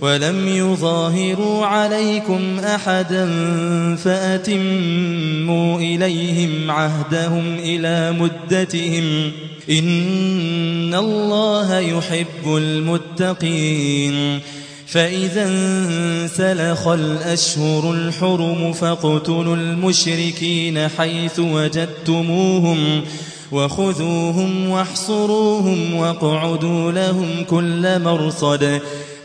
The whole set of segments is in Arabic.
ولم يظاهروا عليكم أحدا فأتموا إليهم عهدهم إلى مدتهم إن الله يحب المتقين فإذا انسلخ الأشهر الحرم فاقتلوا المشركين حيث وجدتموهم وخذوهم واحصروهم واقعدوا لهم كل مرصد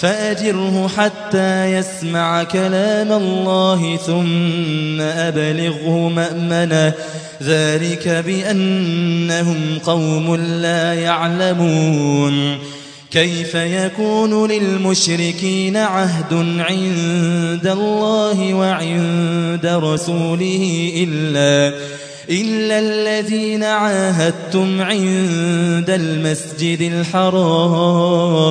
فأجره حتى يسمع كلام الله ثم أبلغه مأمنه. ذلك بأنهم قوم لا يعلمون. كيف يكون للمشركين عهد عند الله وعند رسوله إلا إلا الذين عاهدتم عند المسجد الحرام؟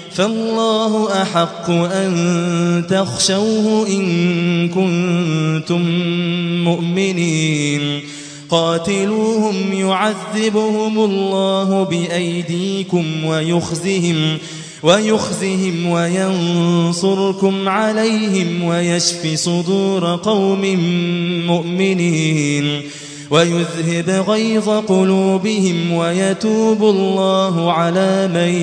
فالله أحق أن تخشوه إن كنتم مؤمنين. قاتلوهم يعذبهم الله بأيديكم ويخزهم ويخزهم وينصركم عليهم ويشفي صدور قوم مؤمنين. ويذهب غيظ قلوبهم ويتوب الله على من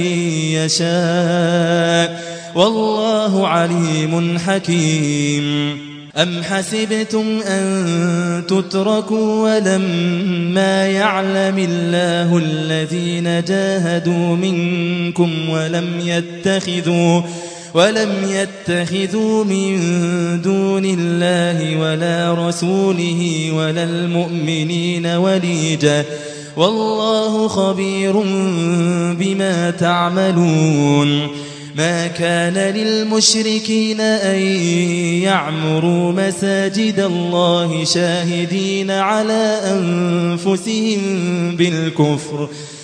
يشاء. والله عليم حكيم. أم حسبتم أن تتركوا ولما يعلم الله الذين جاهدوا منكم ولم يتخذوا ولم يتخذوا من دون الله ولا رسوله ولا المؤمنين وليجا والله خبير بما تعملون. ما كان للمشركين أن يعمروا مساجد الله شاهدين على أنفسهم بالكفر.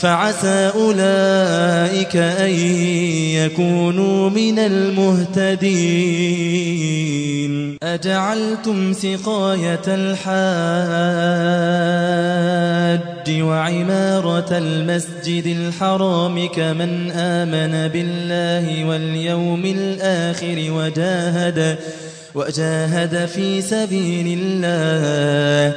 فعسى أولئك أن يكونوا من المهتدين. أجعلتم سقاية الحاج وعمارة المسجد الحرام كمن آمن بالله واليوم الآخر وجاهد وجاهد في سبيل الله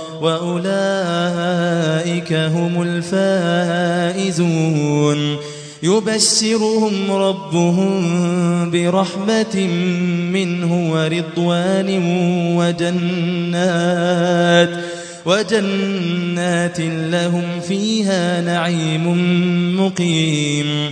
وأولئك هم الفائزون. يبشرهم ربهم برحمة منه ورضوان وجنات وجنات لهم فيها نعيم مقيم.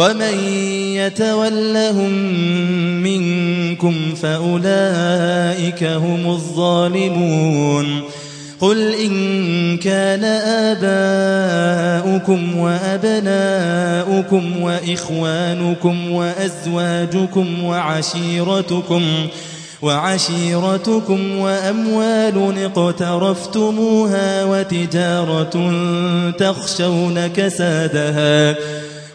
ومن يتولهم منكم فأولئك هم الظالمون قل إن كان آباؤكم وأبناؤكم وإخوانكم وأزواجكم وعشيرتكم وعشيرتكم وأموال اقترفتموها وتجارة تخشون كسادها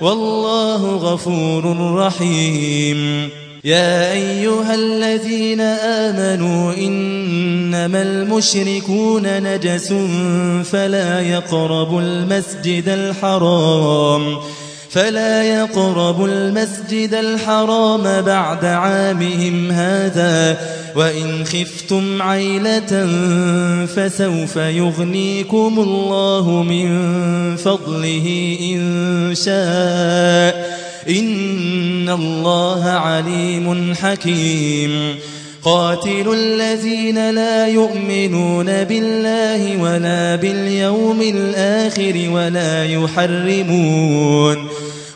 والله غفور رحيم. يا أيها الذين آمنوا إنما المشركون نجس فلا يقربوا المسجد الحرام. فلا يقربوا المسجد الحرام بعد عامهم هذا وإن خفتم عيلة فسوف يغنيكم الله من فضله إن شاء. إن الله عليم حكيم. قاتل الذين لا يؤمنون بالله ولا باليوم الآخر ولا يحرمون.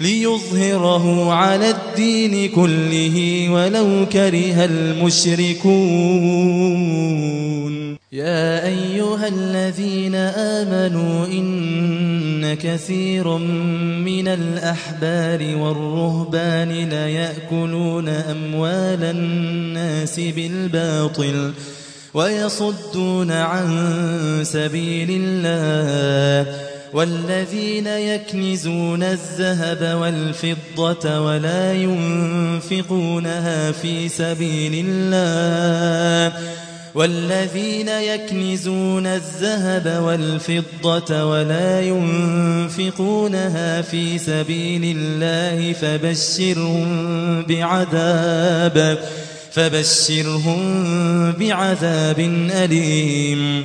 ليظهره على الدين كله ولو كره المشركون. يا أيها الذين آمنوا إن كثير من الأحبار والرهبان ليأكلون أموال الناس بالباطل ويصدون عن سبيل الله. والذين يكنزون الذهب والفضة ولا ينفقونها في سبيل الله. والذين يكنزون الذهب والفضة ولا ينفقونها في سبيل الله فبشرهم بعذاب فبشرهم بعذاب أليم.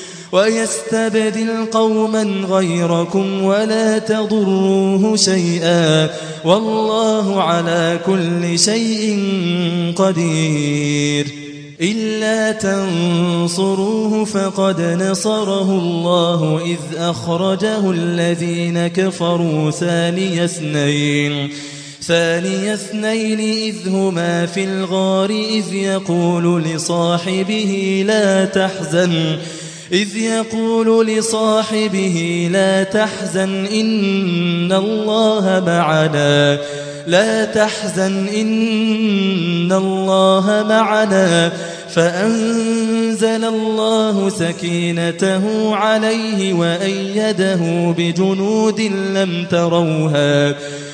قوما غيركم ولا تضروه شيئا والله على كل شيء قدير إلا تنصروه فقد نصره الله إذ أخرجه الذين كفروا ثاني اثنين ثاني اثنين إذ هما في الغار إذ يقول لصاحبه لا تحزن إذ يقول لصاحبه لا تحزن إن الله معنا. لا تحزن إن الله معنا. فأنزل الله سكينته عليه وأيده بجنود لم تروها.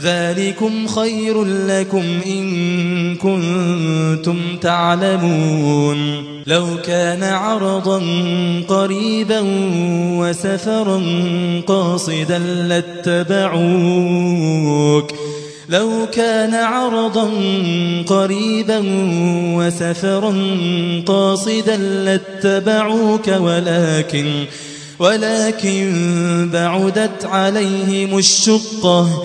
ذلكم خير لكم إن كنتم تعلمون. لو كان عرضا قريبا وسفرا قاصدا لاتبعوك. لو كان عرضا قريبا وسفرا قاصدا لاتبعوك. ولكن ولكن بعدت عليهم الشقة.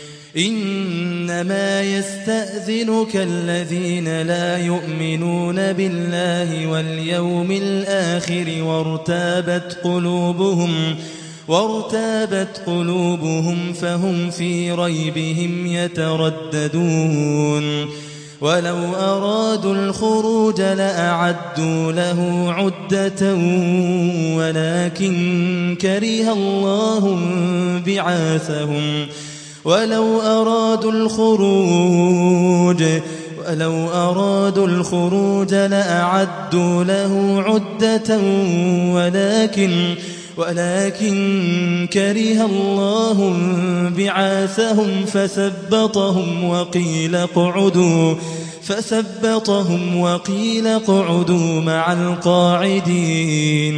إنما يستأذنك الذين لا يؤمنون بالله واليوم الآخر وارتابت قلوبهم وارتابت قلوبهم فهم في ريبهم يترددون. ولو أرادوا الخروج لأعدوا له عدة ولكن كره الله بعاثهم ولو أرادوا الخروج ولو أرادوا الخروج لأعدوا له عدة ولكن ولكن كره الله بعاثهم فثبطهم وقيل اقعدوا فثبطهم وقيل اقعدوا مع القاعدين.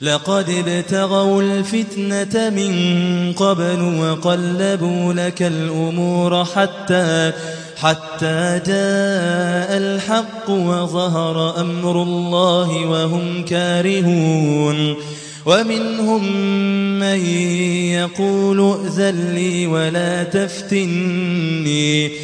لقد ابتغوا الفتنة من قبل وقلبوا لك الأمور حتى حتى جاء الحق وظهر أمر الله وهم كارهون. ومنهم من يقول ائذن لي ولا تفتني.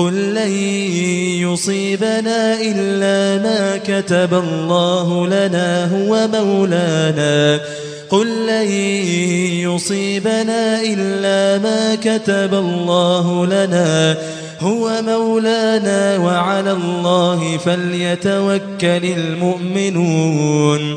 قل لن يصيبنا إلا ما كتب الله لنا هو مولانا. قل لن يصيبنا إلا ما كتب الله لنا هو مولانا. وعلى الله فليتوكل المؤمنون.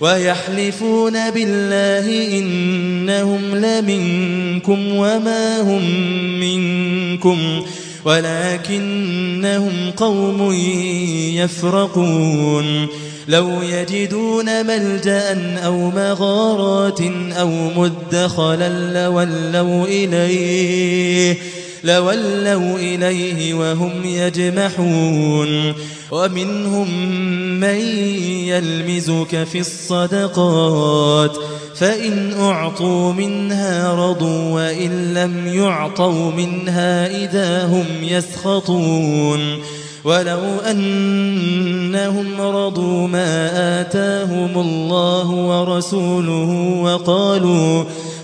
ويحلفون بالله إنهم لمنكم وما هم منكم ولكنهم قوم يفرقون لو يجدون ملجأ أو مغارات أو مدخلا لولوا إليه لولوا إليه وهم يجمحون ومنهم من يلمزك في الصدقات فإن أعطوا منها رضوا وإن لم يعطوا منها إذا هم يسخطون ولو أنهم رضوا ما آتاهم الله ورسوله وقالوا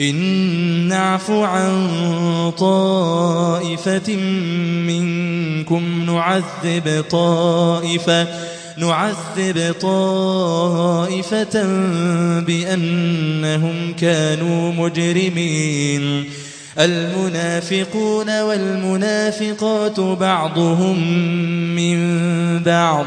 إن نعف عن طائفة منكم نعذب طائفة نعذب طائفة بأنهم كانوا مجرمين. المنافقون والمنافقات بعضهم من بعض.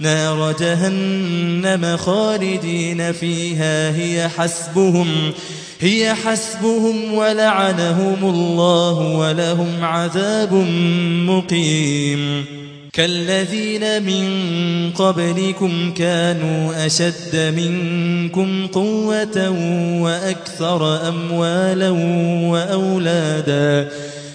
نار جهنم خالدين فيها هي حسبهم هي حسبهم ولعنهم الله ولهم عذاب مقيم. كالذين من قبلكم كانوا أشد منكم قوة وأكثر أموالا وأولادا.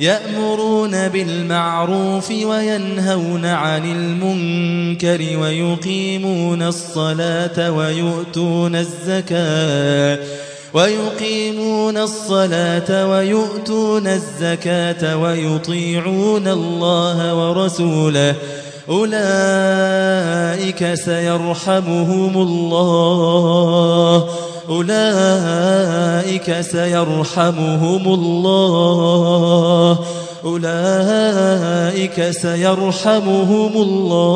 يأمرون بالمعروف وينهون عن المنكر ويقيمون الصلاة ويؤتون الزكاة ويقيمون الصلاة ويؤتون الزكاة ويطيعون الله ورسوله. أولئك سيرحمهم الله. أولئك سيرحمهم الله. أولئك سيرحمهم الله.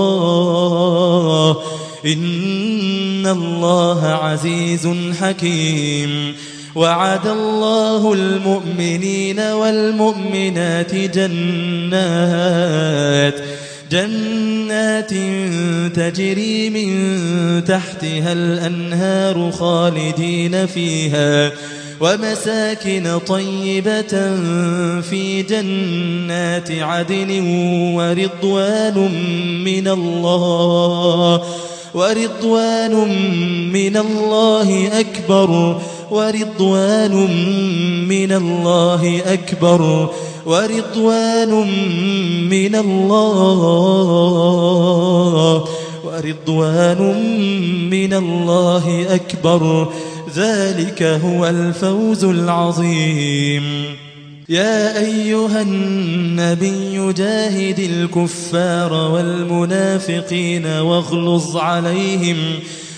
إن الله عزيز حكيم. وعد الله المؤمنين والمؤمنات جنات. جنات تجري من تحتها الأنهار خالدين فيها ومساكن طيبة في جنات عدن ورضوان من الله ورضوان من الله أكبر ورضوان من الله أكبر. ورضوان من الله. ورضوان من الله أكبر. ذلك هو الفوز العظيم. يا أيها النبي جاهد الكفار والمنافقين واغلظ عليهم.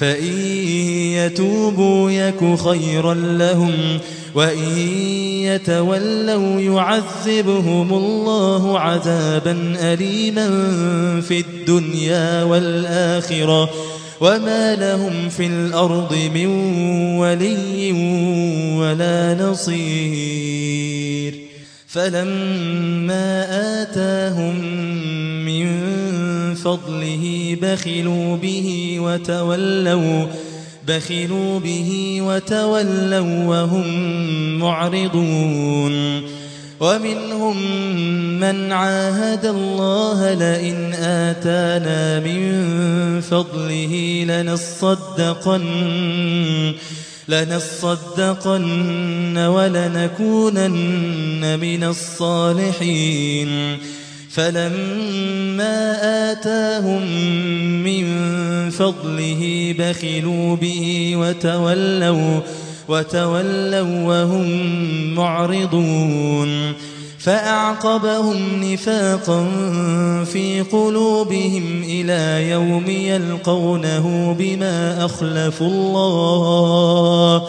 فإن يتوبوا يك خيرا لهم وإن يتولوا يعذبهم الله عذابا أليما في الدنيا والآخرة وما لهم في الأرض من ولي ولا نصير فلما آتاهم من فضله بخلوا به وتولوا بخلوا به وتولوا وهم معرضون. ومنهم من عاهد الله لئن آتانا من فضله لنصدقن لنصدقن ولنكونن من الصالحين. فلما آتاهم من فضله بخلوا به وتولوا وتولوا وهم معرضون فأعقبهم نفاقا في قلوبهم إلى يوم يلقونه بما أخلفوا الله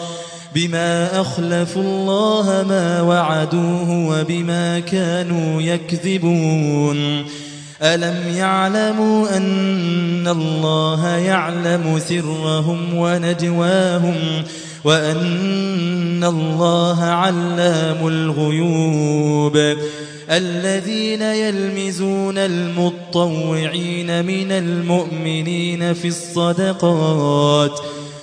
بما أخلفوا الله ما وعدوه وبما كانوا يكذبون. ألم يعلموا أن الله يعلم سرهم ونجواهم وأن الله علام الغيوب. الذين يلمزون المطوعين من المؤمنين في الصدقات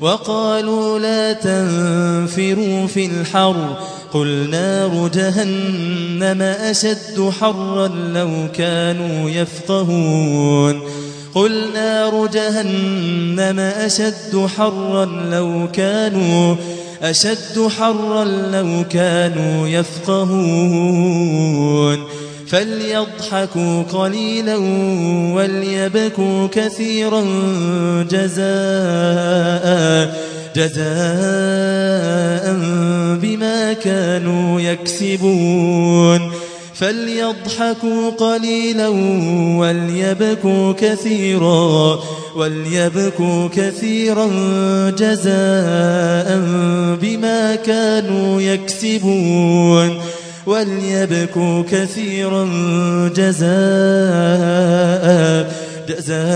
وقالوا لا تنفروا في الحر. قل نار جهنم أشد حرا لو كانوا يفقهون. قل نار جهنم أشد حرا لو كانوا أشد حرا لو كانوا يفقهون. فليضحكوا قليلا وليبكوا كثيرا جزاء جزاء بما كانوا يكسبون. فليضحكوا قليلا وليبكوا كثيرا وليبكوا كثيرا جزاء بما كانوا يكسبون. وليبكوا كثيرا جزاء جزاء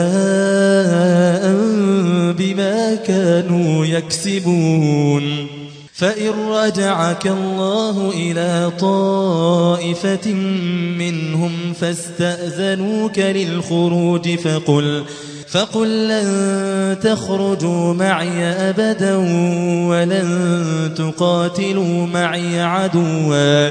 بما كانوا يكسبون. فإن رجعك الله إلى طائفة منهم فاستأذنوك للخروج فقل فقل لن تخرجوا معي أبدا ولن تقاتلوا معي عدوا.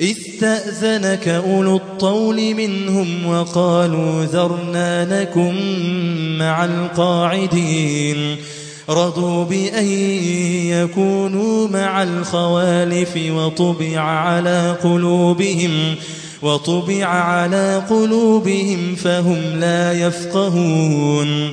استأذنك أولو الطول منهم وقالوا ذرنا نكن مع القاعدين. رضوا بأن يكونوا مع الخوالف وطبع على قلوبهم وطبع على قلوبهم فهم لا يفقهون.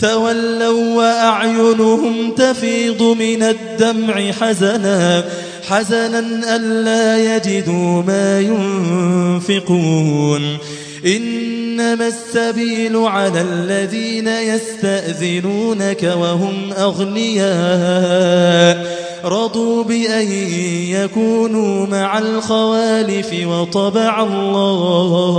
تولوا وأعينهم تفيض من الدمع حزنا حزنا ألا يجدوا ما ينفقون. إنما السبيل على الذين يستأذنونك وهم أغنياء. رضوا بأن يكونوا مع الخوالف وطبع الله.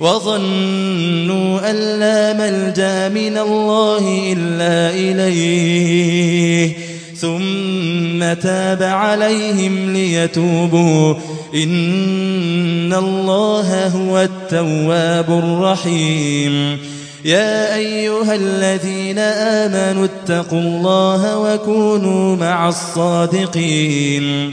وظنوا أن لا ملجأ من الله إلا إليه. ثم تاب عليهم ليتوبوا. إن الله هو التواب الرحيم. يا أيها الذين آمنوا اتقوا الله وكونوا مع الصادقين.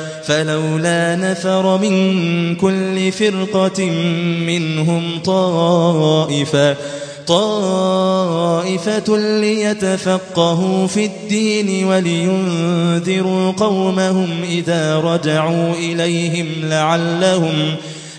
فلولا نفر من كل فرقة منهم طائفة طائفة ليتفقهوا في الدين ولينذروا قومهم إذا رجعوا إليهم لعلهم